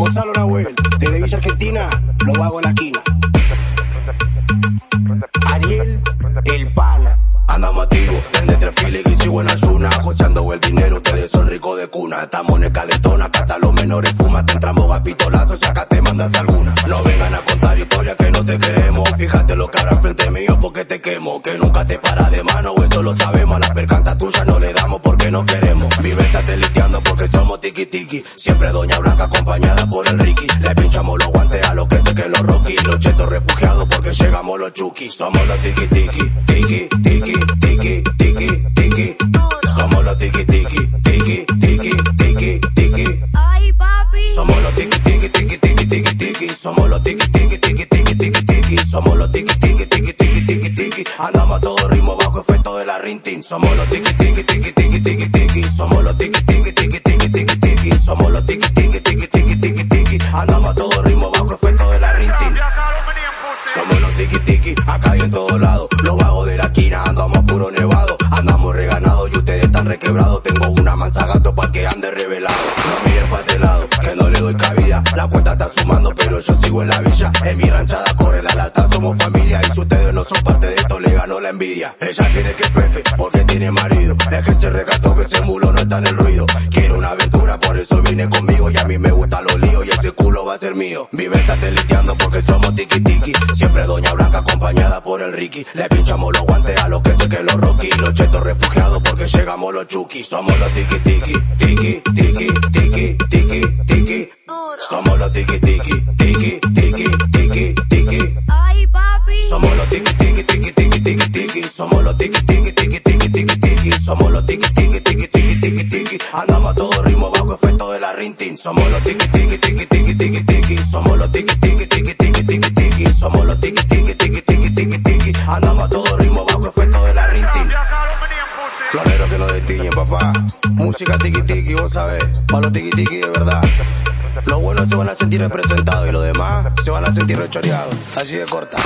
Gonzalo Nahuel, desde Villa Argentina, lo hago en la esquina. Ariel, el pana. Andamos activos, desde tres files y sigo en ayuna. Joseando el dinero, ustedes son ricos de cuna. Estamos en el calentón, acá hasta los menores fuman. Te entramos a pitolazos y acá te mandas alguna. No vengan a contar historias que no te creemos. Fíjate lo que habrá frente mío porque te quemo. Que nunca te para de mano, eso lo sabemos. A Vive sateliteando porque somos tiki tiki. Siempre Doña Blanca acompañada por el Ricky. Le pinchamos los guantes a lo que sé que los Rocky. Los chetos refugiados porque llegamos los Chucky. Somos los tiki tiki, tiki tiki, tiki tiki, tiki. Somos los tiki tiki, tiki tiki, tiki tiki. Ay, papi. Somos los tiki tiki tiki tiki tiki tiki. Somos los tiki tiki tiki tiki tiki tiki. Somos los tiki tiki tiki tiki tiki tiki. Andamos a todo ritmo bajo efecto de la rintin. Somos los tiki tiki tiki tiki tiki tiki. Somos los tiki tiki tiki tiki tiki tiki. Somos los tiki tiki tiki tiki tiki tiki. Andamos a todo ritmo bajo efecto de la rintin. Somos los tiki tiki, acá y en todos lados. Los vagos de la esquina, andamos puro nevado. Andamos reganados y ustedes están requebrados. Tengo una mansa gato pa' que ande revelado. No miren pa' este lado, que no le doy cabida. La cuenta está sumando, pero yo sigo en la villa. En mi ranchada corre la alta, somos familia. Y si ustedes no son parte de esto, le ganó la envidia. Ella quiere que pepe, porque tiene marido. Es que se recató que ese mulo el ruido. Quiere una aventura, por eso vine conmigo. Y a mí me gustan los líos y ese culo va a ser mío. Viven sateliteando porque somos tiki tiki. Siempre Doña Blanca acompañada por el Ricky. Le pinchamos los guantes a los que sé que los Rocky. Los chetos refugiados porque llegamos los Chucky. Somos los tiki tiki, tiki tiki, tiki tiki, tiki. Somos los tiki tiki, tiki tiki, tiki tiki. Ay, papi. Somos los tiki tiki tiki tiki tiki tiki. Somos los tiki tiki tiki tiki tiki tiki. Somos los tiki tiki Andamos a todo ritmo bajo efecto de la rintin. Somos los tiki tiki tiki tiki tiki tiki. Somos los tiki tiki tiki tiki tiki tiki. Somos los tiki tiki tiki tiki tiki tiki. Andamos a todo ritmo bajo efecto de la rintin. Los negros que nos destiñen, papá. Música tiki tiki, vos sabés. Para los tiki tiki de verdad. Los buenos se van a sentir representados y los demás se van a sentir rechoreados. Así de corta.